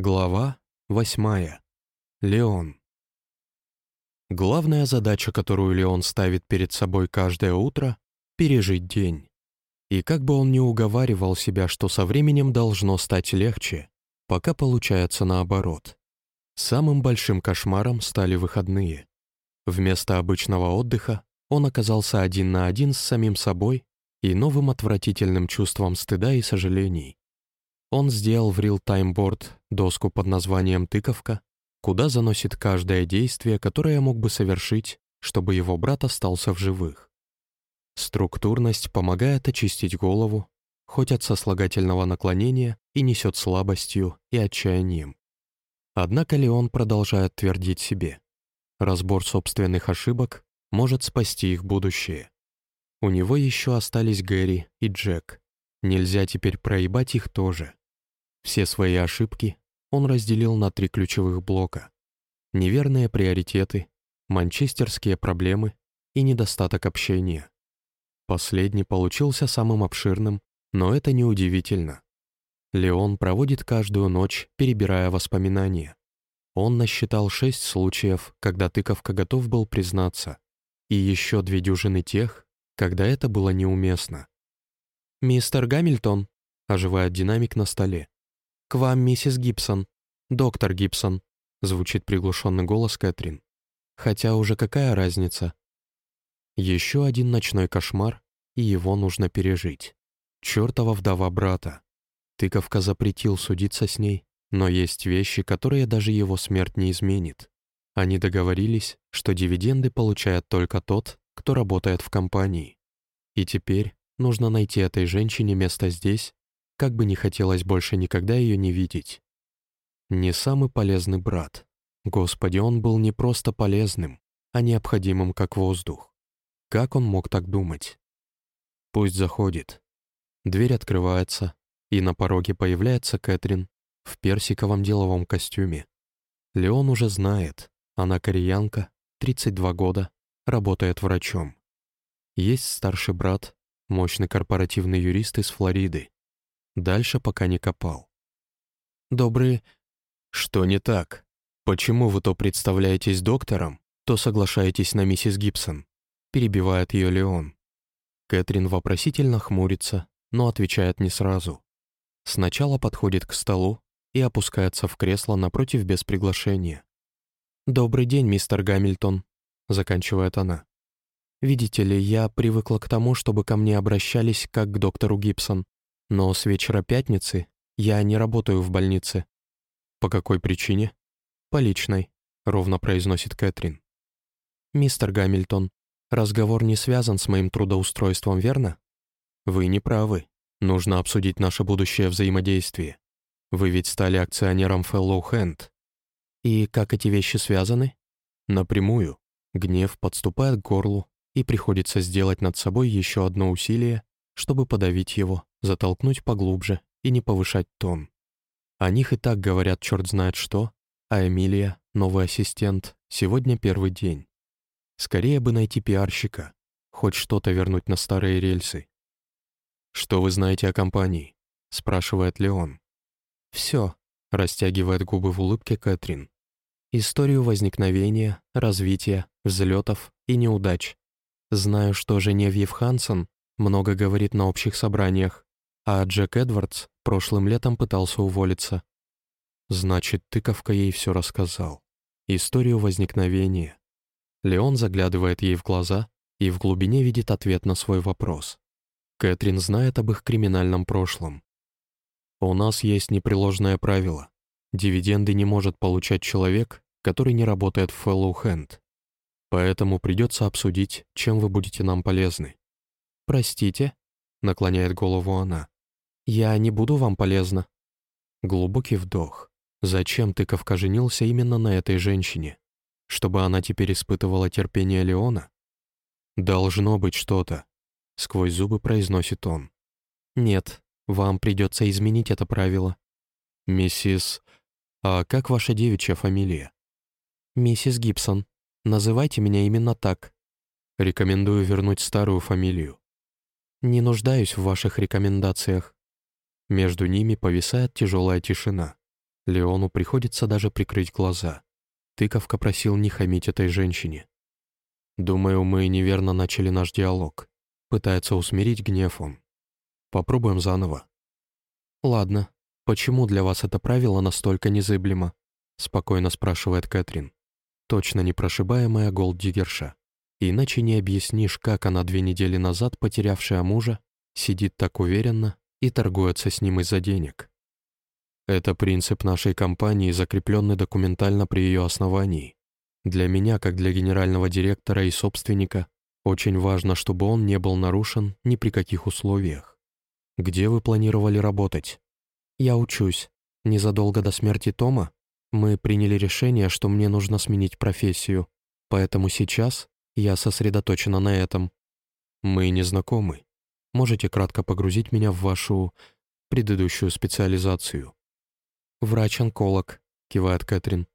Глава восьмая. Леон. Главная задача, которую Леон ставит перед собой каждое утро — пережить день. И как бы он ни уговаривал себя, что со временем должно стать легче, пока получается наоборот. Самым большим кошмаром стали выходные. Вместо обычного отдыха он оказался один на один с самим собой и новым отвратительным чувством стыда и сожалений. Он сделал в реал-тайм-борд доску под названием «Тыковка», куда заносит каждое действие, которое мог бы совершить, чтобы его брат остался в живых. Структурность помогает очистить голову, хоть от сослагательного наклонения и несет слабостью и отчаянием. Однако Леон продолжает твердить себе. Разбор собственных ошибок может спасти их будущее. У него еще остались Гэри и Джек. Нельзя теперь проебать их тоже. Все свои ошибки он разделил на три ключевых блока. Неверные приоритеты, манчестерские проблемы и недостаток общения. Последний получился самым обширным, но это неудивительно. Леон проводит каждую ночь, перебирая воспоминания. Он насчитал шесть случаев, когда тыковка готов был признаться, и еще две дюжины тех, когда это было неуместно. «Мистер Гамильтон», — оживает динамик на столе, «К вам, миссис Гибсон. Доктор Гибсон», — звучит приглушенный голос Кэтрин. «Хотя уже какая разница?» Еще один ночной кошмар, и его нужно пережить. Чёртова вдова брата. Тыковка запретил судиться с ней, но есть вещи, которые даже его смерть не изменит. Они договорились, что дивиденды получает только тот, кто работает в компании. И теперь нужно найти этой женщине место здесь, как бы не хотелось больше никогда ее не видеть. Не самый полезный брат. Господи, он был не просто полезным, а необходимым как воздух. Как он мог так думать? Пусть заходит. Дверь открывается, и на пороге появляется Кэтрин в персиковом деловом костюме. Леон уже знает, она кореянка, 32 года, работает врачом. Есть старший брат, мощный корпоративный юрист из Флориды. Дальше пока не копал. «Добрые...» «Что не так? Почему вы то представляетесь доктором, то соглашаетесь на миссис Гибсон?» Перебивает ее Леон. Кэтрин вопросительно хмурится, но отвечает не сразу. Сначала подходит к столу и опускается в кресло напротив без приглашения. «Добрый день, мистер Гамильтон», — заканчивает она. «Видите ли, я привыкла к тому, чтобы ко мне обращались как к доктору Гибсон. Но с вечера пятницы я не работаю в больнице. По какой причине? По личной, ровно произносит Кэтрин. Мистер Гамильтон, разговор не связан с моим трудоустройством, верно? Вы не правы. Нужно обсудить наше будущее взаимодействие. Вы ведь стали акционером Fellow Hand. И как эти вещи связаны? Напрямую. Гнев подступает к горлу, и приходится сделать над собой еще одно усилие, чтобы подавить его затолкнуть поглубже и не повышать тон. О них и так говорят черт знает что, а Эмилия, новый ассистент, сегодня первый день. Скорее бы найти пиарщика, хоть что-то вернуть на старые рельсы. «Что вы знаете о компании?» — спрашивает Леон. «Все», — растягивает губы в улыбке Кэтрин. «Историю возникновения, развития, взлетов и неудач. Знаю, что Женевьев Хансен много говорит на общих собраниях, а Джек Эдвардс прошлым летом пытался уволиться. Значит, тыковка ей все рассказал. Историю возникновения. Леон заглядывает ей в глаза и в глубине видит ответ на свой вопрос. Кэтрин знает об их криминальном прошлом. У нас есть непреложное правило. Дивиденды не может получать человек, который не работает в Fellow Hand. Поэтому придется обсудить, чем вы будете нам полезны. «Простите», — наклоняет голову она. «Я не буду вам полезна». Глубокий вдох. Зачем тыковка женился именно на этой женщине? Чтобы она теперь испытывала терпение Леона? «Должно быть что-то», — сквозь зубы произносит он. «Нет, вам придется изменить это правило». «Миссис... А как ваша девичья фамилия?» «Миссис Гибсон. Называйте меня именно так». «Рекомендую вернуть старую фамилию». «Не нуждаюсь в ваших рекомендациях». Между ними повисает тяжелая тишина. Леону приходится даже прикрыть глаза. Тыковка просил не хамить этой женщине. Думаю, мы неверно начали наш диалог. Пытается усмирить гнев он. Попробуем заново. Ладно, почему для вас это правило настолько незыблемо? Спокойно спрашивает Кэтрин. Точно непрошибаемая голддигерша. Иначе не объяснишь, как она две недели назад, потерявшая мужа, сидит так уверенно и торгуется с ним из-за денег. Это принцип нашей компании, закрепленный документально при ее основании. Для меня, как для генерального директора и собственника, очень важно, чтобы он не был нарушен ни при каких условиях. Где вы планировали работать? Я учусь. Незадолго до смерти Тома мы приняли решение, что мне нужно сменить профессию, поэтому сейчас я сосредоточена на этом. Мы не знакомы. Можете кратко погрузить меня в вашу предыдущую специализацию? «Врач-онколог», — кивает Кэтрин.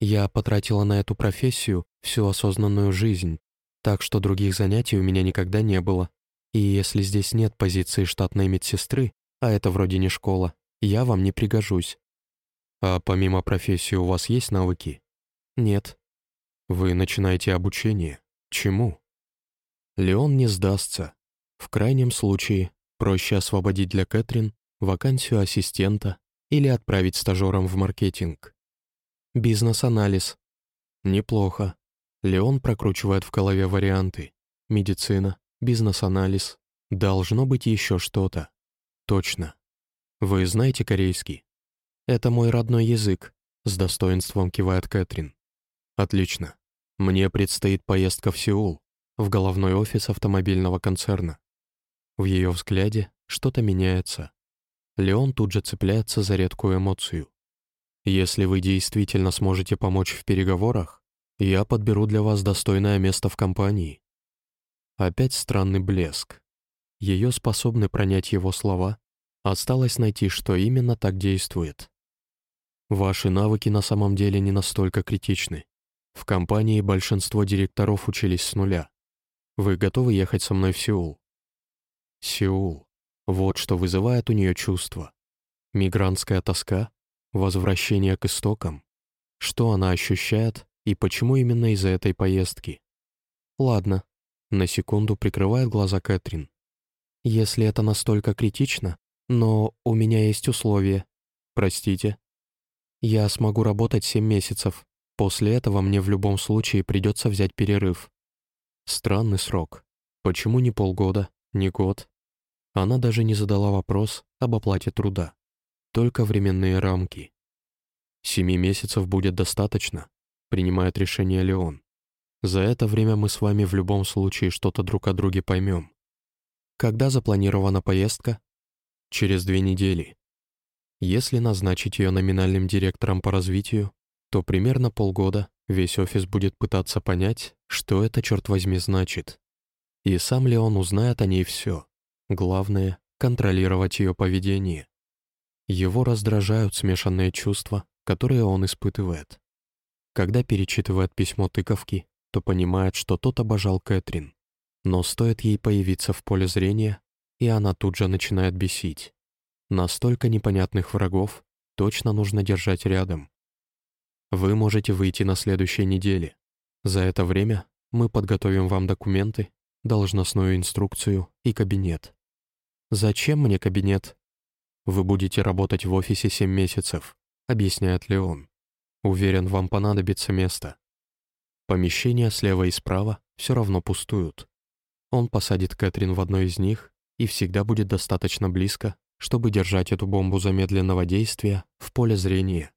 «Я потратила на эту профессию всю осознанную жизнь, так что других занятий у меня никогда не было. И если здесь нет позиции штатной медсестры, а это вроде не школа, я вам не пригожусь». «А помимо профессии у вас есть навыки?» «Нет». «Вы начинаете обучение. Чему?» Леон не сдастся. В крайнем случае, проще освободить для Кэтрин вакансию ассистента или отправить стажером в маркетинг. Бизнес-анализ. Неплохо. Леон прокручивает в голове варианты. Медицина, бизнес-анализ. Должно быть еще что-то. Точно. Вы знаете корейский? Это мой родной язык, с достоинством кивает Кэтрин. Отлично. Мне предстоит поездка в Сеул, в головной офис автомобильного концерна. В ее взгляде что-то меняется. Леон тут же цепляется за редкую эмоцию. «Если вы действительно сможете помочь в переговорах, я подберу для вас достойное место в компании». Опять странный блеск. Ее способны пронять его слова. Осталось найти, что именно так действует. Ваши навыки на самом деле не настолько критичны. В компании большинство директоров учились с нуля. Вы готовы ехать со мной в Сеул? Сеул. Вот что вызывает у нее чувство. Мигрантская тоска, возвращение к истокам. Что она ощущает и почему именно из-за этой поездки? Ладно, на секунду прикрывает глаза Кэтрин. Если это настолько критично, но у меня есть условия. Простите. Я смогу работать семь месяцев. После этого мне в любом случае придется взять перерыв. Странный срок. Почему не полгода, не год, она даже не задала вопрос об оплате труда. Только временные рамки. «Семи месяцев будет достаточно», — принимает решение Леон. «За это время мы с вами в любом случае что-то друг о друге поймем». «Когда запланирована поездка?» «Через две недели. Если назначить ее номинальным директором по развитию, то примерно полгода весь офис будет пытаться понять, что это, черт возьми, значит. И сам Леон узнает о ней все. Главное — контролировать ее поведение. Его раздражают смешанные чувства, которые он испытывает. Когда перечитывает письмо тыковки, то понимает, что тот обожал Кэтрин. Но стоит ей появиться в поле зрения, и она тут же начинает бесить. Настолько непонятных врагов точно нужно держать рядом. Вы можете выйти на следующей неделе. За это время мы подготовим вам документы, должностную инструкцию и кабинет. «Зачем мне кабинет?» «Вы будете работать в офисе семь месяцев», — объясняет Леон. «Уверен, вам понадобится место». Помещения слева и справа все равно пустуют. Он посадит Кэтрин в одно из них и всегда будет достаточно близко, чтобы держать эту бомбу замедленного действия в поле зрения.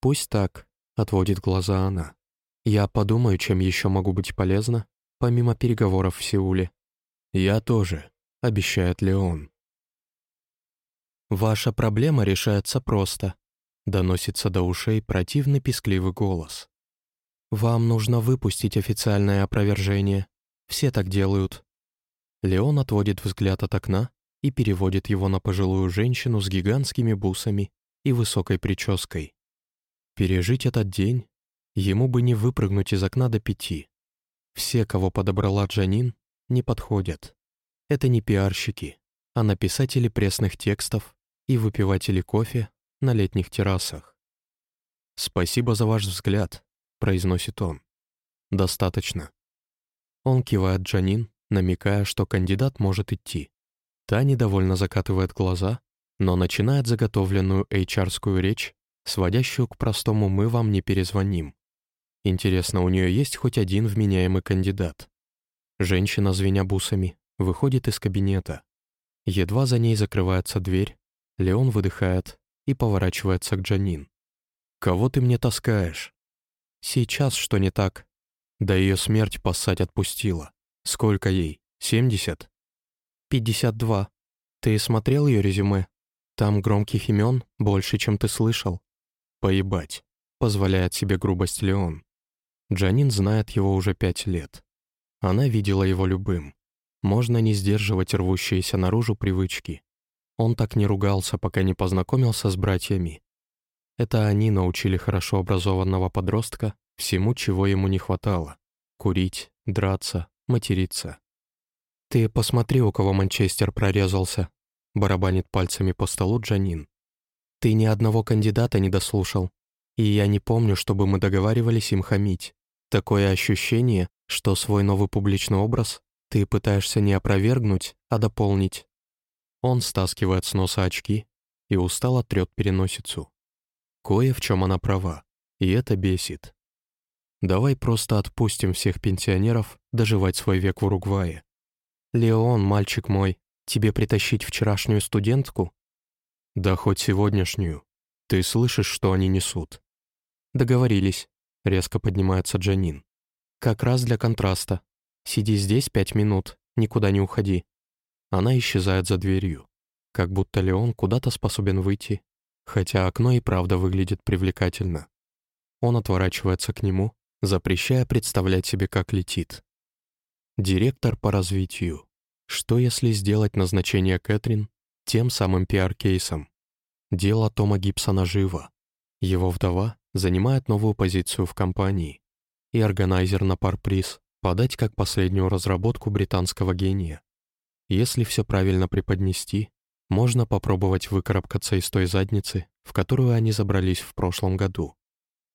«Пусть так», — отводит глаза она. «Я подумаю, чем еще могу быть полезна, помимо переговоров в Сеуле». «Я тоже», — обещает Леон. «Ваша проблема решается просто», — доносится до ушей противный пискливый голос. «Вам нужно выпустить официальное опровержение. Все так делают». Леон отводит взгляд от окна и переводит его на пожилую женщину с гигантскими бусами и высокой прической. Пережить этот день ему бы не выпрыгнуть из окна до пяти. Все, кого подобрала Джанин, не подходят. Это не пиарщики, а написатели пресных текстов и выпиватели кофе на летних террасах. «Спасибо за ваш взгляд», — произносит он. «Достаточно». Он кивает Джанин, намекая, что кандидат может идти. Та недовольно закатывает глаза, но начинает заготовленную HR-скую речь, сводящую к простому «мы вам не перезвоним». Интересно, у нее есть хоть один вменяемый кандидат? Женщина, звеня бусами, выходит из кабинета. Едва за ней закрывается дверь, Леон выдыхает и поворачивается к Джанин. «Кого ты мне таскаешь?» «Сейчас что не так?» Да ее смерть поссать отпустила. Сколько ей? Семьдесят? Пятьдесят два. Ты смотрел ее резюме? Там громких имен больше, чем ты слышал. Поебать. Позволяет себе грубость Леон. Джанин знает его уже пять лет. Она видела его любым. Можно не сдерживать рвущиеся наружу привычки. Он так не ругался, пока не познакомился с братьями. Это они научили хорошо образованного подростка всему, чего ему не хватало. Курить, драться, материться. «Ты посмотри, у кого Манчестер прорезался», — барабанит пальцами по столу Джанин. «Ты ни одного кандидата не дослушал, и я не помню, чтобы мы договаривались им хамить. Такое ощущение, что свой новый публичный образ ты пытаешься не опровергнуть, а дополнить. Он стаскивает с носа очки и устало трет переносицу. Кое в чем она права, и это бесит. Давай просто отпустим всех пенсионеров доживать свой век в Уругвае. Леон, мальчик мой, тебе притащить вчерашнюю студентку? Да хоть сегодняшнюю. Ты слышишь, что они несут? Договорились. Резко поднимается Джанин. Как раз для контраста. Сиди здесь пять минут, никуда не уходи. Она исчезает за дверью. Как будто Леон куда-то способен выйти, хотя окно и правда выглядит привлекательно. Он отворачивается к нему, запрещая представлять себе, как летит. Директор по развитию. Что если сделать назначение Кэтрин тем самым пиар-кейсом? Дело Тома Гибсона живо. Его вдова занимает новую позицию в компании и органайзер на парприз подать как последнюю разработку британского гения. Если все правильно преподнести, можно попробовать выкарабкаться из той задницы, в которую они забрались в прошлом году.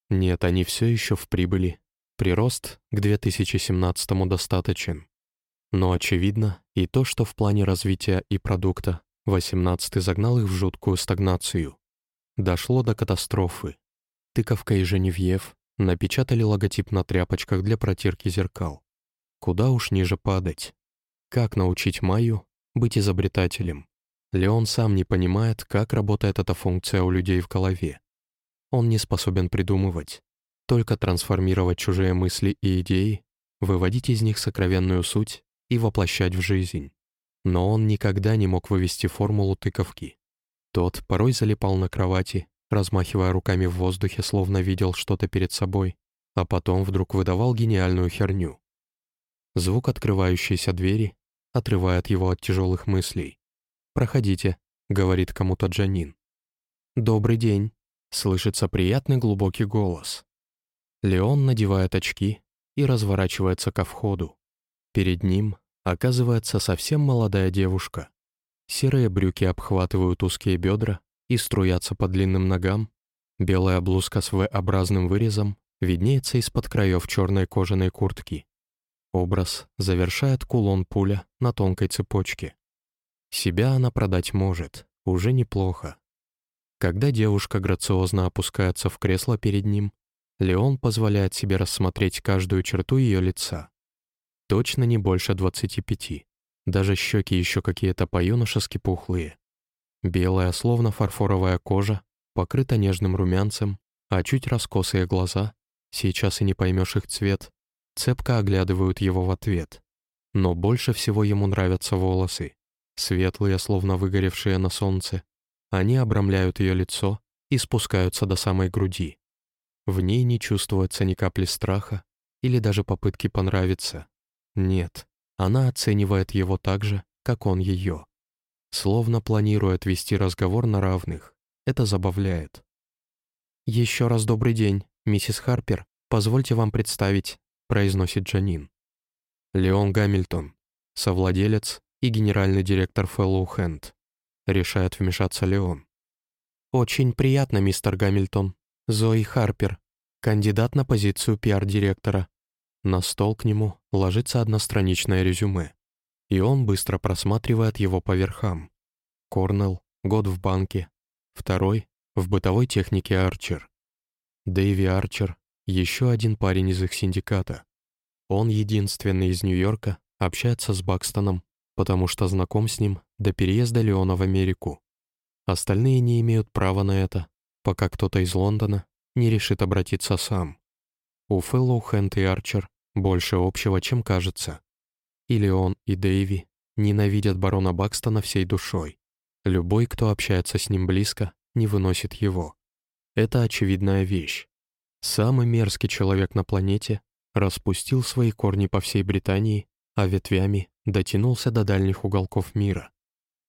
Нет, они все еще в прибыли. Прирост к 2017 достаточен. Но очевидно и то, что в плане развития и продукта 18 загнал их в жуткую стагнацию. Дошло до катастрофы. Тыковка и Женевьев Напечатали логотип на тряпочках для протирки зеркал. Куда уж ниже падать. Как научить Майю быть изобретателем? Леон сам не понимает, как работает эта функция у людей в голове. Он не способен придумывать, только трансформировать чужие мысли и идеи, выводить из них сокровенную суть и воплощать в жизнь. Но он никогда не мог вывести формулу тыковки. Тот порой залипал на кровати, размахивая руками в воздухе, словно видел что-то перед собой, а потом вдруг выдавал гениальную херню. Звук открывающейся двери отрывает его от тяжелых мыслей. «Проходите», — говорит кому-то Джанин. «Добрый день», — слышится приятный глубокий голос. Леон надевает очки и разворачивается ко входу. Перед ним оказывается совсем молодая девушка. Серые брюки обхватывают узкие бедра, и струятся по длинным ногам. Белая блузка с V-образным вырезом виднеется из-под краев черной кожаной куртки. Образ завершает кулон-пуля на тонкой цепочке. Себя она продать может, уже неплохо. Когда девушка грациозно опускается в кресло перед ним, Леон позволяет себе рассмотреть каждую черту ее лица. Точно не больше 25. Даже щеки еще какие-то по-юношески пухлые. Белая, словно фарфоровая кожа, покрыта нежным румянцем, а чуть раскосые глаза, сейчас и не поймешь их цвет, цепко оглядывают его в ответ. Но больше всего ему нравятся волосы, светлые, словно выгоревшие на солнце. Они обрамляют ее лицо и спускаются до самой груди. В ней не чувствуется ни капли страха или даже попытки понравиться. Нет, она оценивает его так же, как он ее словно планирует вести разговор на равных. Это забавляет. «Еще раз добрый день, миссис Харпер. Позвольте вам представить», — произносит Джанин. Леон Гамильтон, совладелец и генеральный директор Fellow Hand. Решает вмешаться Леон. «Очень приятно, мистер Гамильтон», Зои Харпер, кандидат на позицию пиар-директора. На стол к нему ложится одностраничное резюме, и он быстро просматривает его по верхам. Корнелл, год в банке, второй — в бытовой технике Арчер. Дэйви Арчер — еще один парень из их синдиката. Он единственный из Нью-Йорка, общается с Бакстоном, потому что знаком с ним до переезда Леона в Америку. Остальные не имеют права на это, пока кто-то из Лондона не решит обратиться сам. У Фэллоу, Хэнд и Арчер больше общего, чем кажется. И Леон, и Дэйви ненавидят барона Бакстона всей душой. Любой, кто общается с ним близко, не выносит его. Это очевидная вещь. Самый мерзкий человек на планете распустил свои корни по всей Британии, а ветвями дотянулся до дальних уголков мира.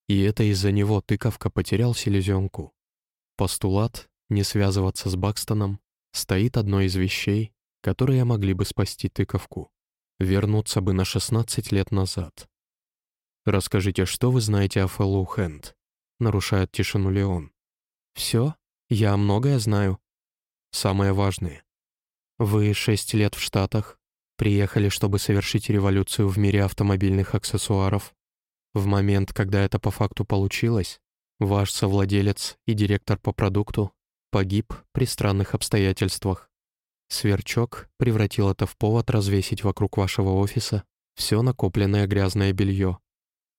И это из-за него тыковка потерял селезенку. Постулат «не связываться с Бакстоном» стоит одной из вещей, которые могли бы спасти тыковку. Вернуться бы на 16 лет назад. «Расскажите, что вы знаете о Фэллоу Хэнд?» Нарушает тишину Леон. «Все? Я многое знаю. Самое важное. Вы шесть лет в Штатах, приехали, чтобы совершить революцию в мире автомобильных аксессуаров. В момент, когда это по факту получилось, ваш совладелец и директор по продукту погиб при странных обстоятельствах. Сверчок превратил это в повод развесить вокруг вашего офиса все накопленное грязное белье.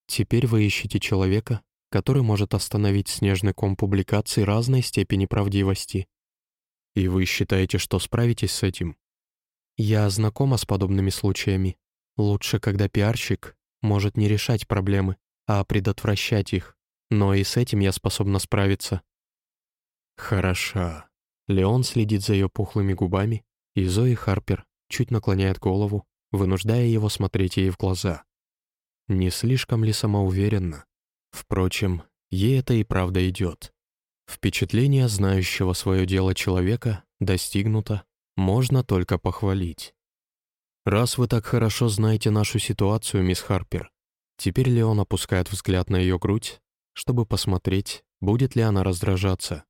Теперь вы ищете человека, который может остановить снежный ком публикаций разной степени правдивости. И вы считаете, что справитесь с этим? Я знакома с подобными случаями. Лучше, когда пиарщик может не решать проблемы, а предотвращать их. Но и с этим я способна справиться. Хороша. Леон следит за ее пухлыми губами, и Зои Харпер чуть наклоняет голову, вынуждая его смотреть ей в глаза. Не слишком ли самоуверенно? Впрочем, ей это и правда идет. Впечатление знающего свое дело человека достигнуто, можно только похвалить. «Раз вы так хорошо знаете нашу ситуацию, мисс Харпер, теперь Леон опускает взгляд на ее грудь, чтобы посмотреть, будет ли она раздражаться.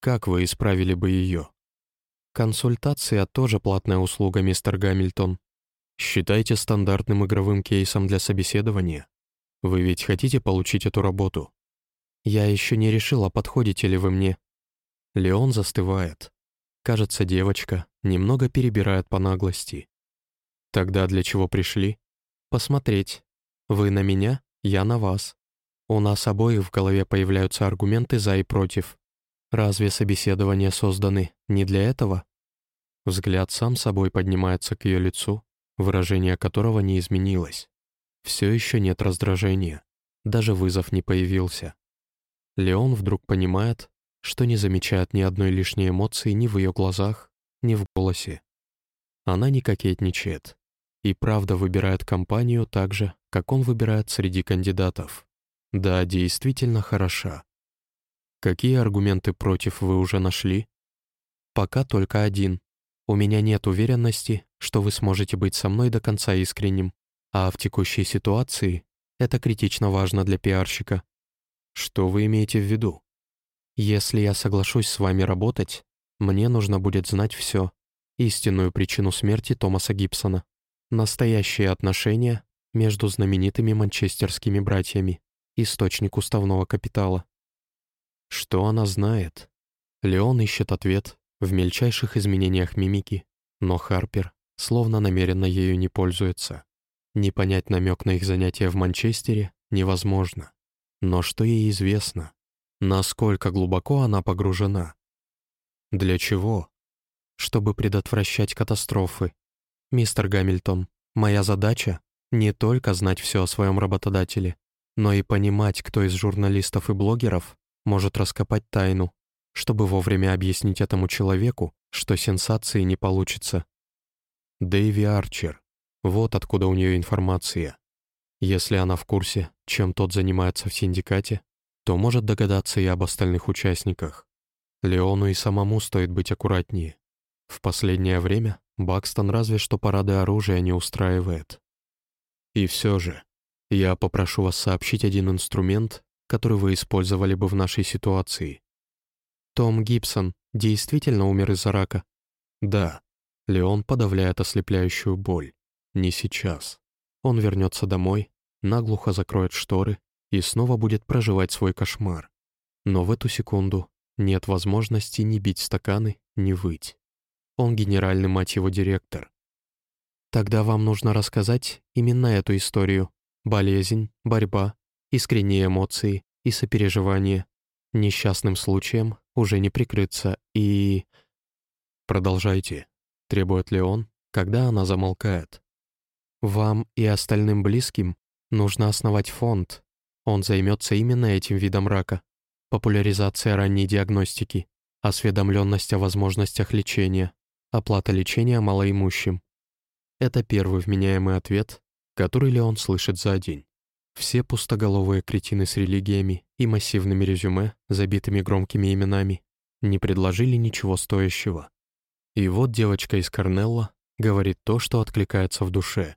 Как вы исправили бы ее?» «Консультация тоже платная услуга, мистер Гамильтон. Считайте стандартным игровым кейсом для собеседования. Вы ведь хотите получить эту работу?» Я еще не решила, подходите ли вы мне. Леон застывает. Кажется, девочка немного перебирает по наглости. Тогда для чего пришли? Посмотреть. Вы на меня, я на вас. У нас обоих в голове появляются аргументы за и против. Разве собеседования созданы не для этого? Взгляд сам собой поднимается к ее лицу, выражение которого не изменилось. Все еще нет раздражения. Даже вызов не появился. Леон вдруг понимает, что не замечает ни одной лишней эмоции ни в ее глазах, ни в голосе. Она не кокетничает и правда выбирает компанию так же, как он выбирает среди кандидатов. Да, действительно хороша. Какие аргументы против вы уже нашли? Пока только один. У меня нет уверенности, что вы сможете быть со мной до конца искренним, а в текущей ситуации это критично важно для пиарщика. Что вы имеете в виду? Если я соглашусь с вами работать, мне нужно будет знать все. Истинную причину смерти Томаса Гибсона. Настоящие отношения между знаменитыми манчестерскими братьями. Источник уставного капитала. Что она знает? Леон ищет ответ в мельчайших изменениях мимики, но Харпер словно намеренно ею не пользуется. Не понять намек на их занятия в Манчестере невозможно. Но что ей известно? Насколько глубоко она погружена? Для чего? Чтобы предотвращать катастрофы. Мистер Гамильтон, моя задача — не только знать все о своем работодателе, но и понимать, кто из журналистов и блогеров может раскопать тайну, чтобы вовремя объяснить этому человеку, что сенсации не получится. Дэйви Арчер. Вот откуда у нее информация. Если она в курсе, чем тот занимается в синдикате, то может догадаться и об остальных участниках. Леону и самому стоит быть аккуратнее. В последнее время Бакстон разве что парады оружия не устраивает. И все же, я попрошу вас сообщить один инструмент, который вы использовали бы в нашей ситуации. Том Гибсон, действительно умер из-за рака?» «Да». Леон подавляет ослепляющую боль. «Не сейчас. Он вернется домой, наглухо закроет шторы и снова будет проживать свой кошмар. Но в эту секунду нет возможности ни бить стаканы, ни выть. Он генеральный, мать его, директор. Тогда вам нужно рассказать именно эту историю. Болезнь, борьба, искренние эмоции и сопереживание. Несчастным случаем уже не прикрыться и... «Продолжайте», — требует Леон, когда она замолкает. «Вам и остальным близким нужно основать фонд. Он займется именно этим видом рака. Популяризация ранней диагностики, осведомленность о возможностях лечения, оплата лечения малоимущим. Это первый вменяемый ответ, который Леон слышит за день. Все пустоголовые кретины с религиями и массивными резюме, забитыми громкими именами, не предложили ничего стоящего. И вот девочка из Корнелла говорит то, что откликается в душе.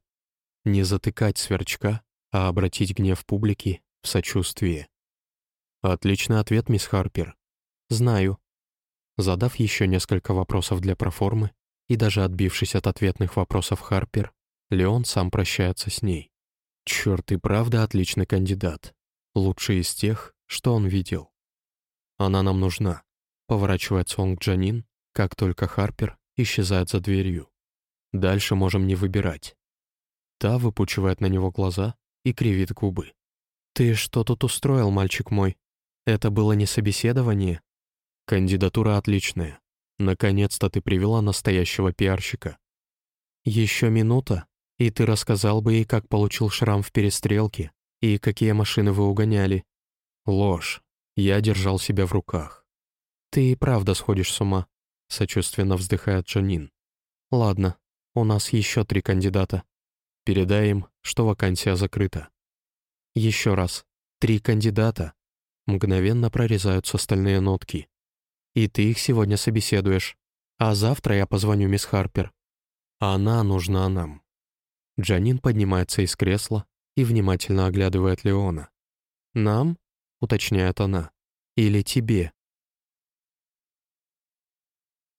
Не затыкать сверчка, а обратить гнев публики в сочувствие. Отличный ответ, мисс Харпер. Знаю. Задав еще несколько вопросов для проформы и даже отбившись от ответных вопросов Харпер, Леон сам прощается с ней. Черт, и правда отличный кандидат. Лучший из тех, что он видел. Она нам нужна. Поворачивается он к Джанин, как только Харпер исчезает за дверью. Дальше можем не выбирать. Та выпучивает на него глаза и кривит губы. «Ты что тут устроил, мальчик мой? Это было не собеседование?» «Кандидатура отличная. Наконец-то ты привела настоящего пиарщика». «Еще минута, и ты рассказал бы ей, как получил шрам в перестрелке и какие машины вы угоняли. Ложь. Я держал себя в руках. Ты и правда сходишь с ума, сочувственно вздыхает Джанин. Ладно, у нас еще три кандидата. Передай им, что вакансия закрыта. Еще раз. Три кандидата. Мгновенно прорезаются остальные нотки. И ты их сегодня собеседуешь. А завтра я позвоню мисс Харпер. Она нужна нам. Джанин поднимается из кресла и внимательно оглядывает Леона. «Нам?» — уточняет она. «Или тебе?»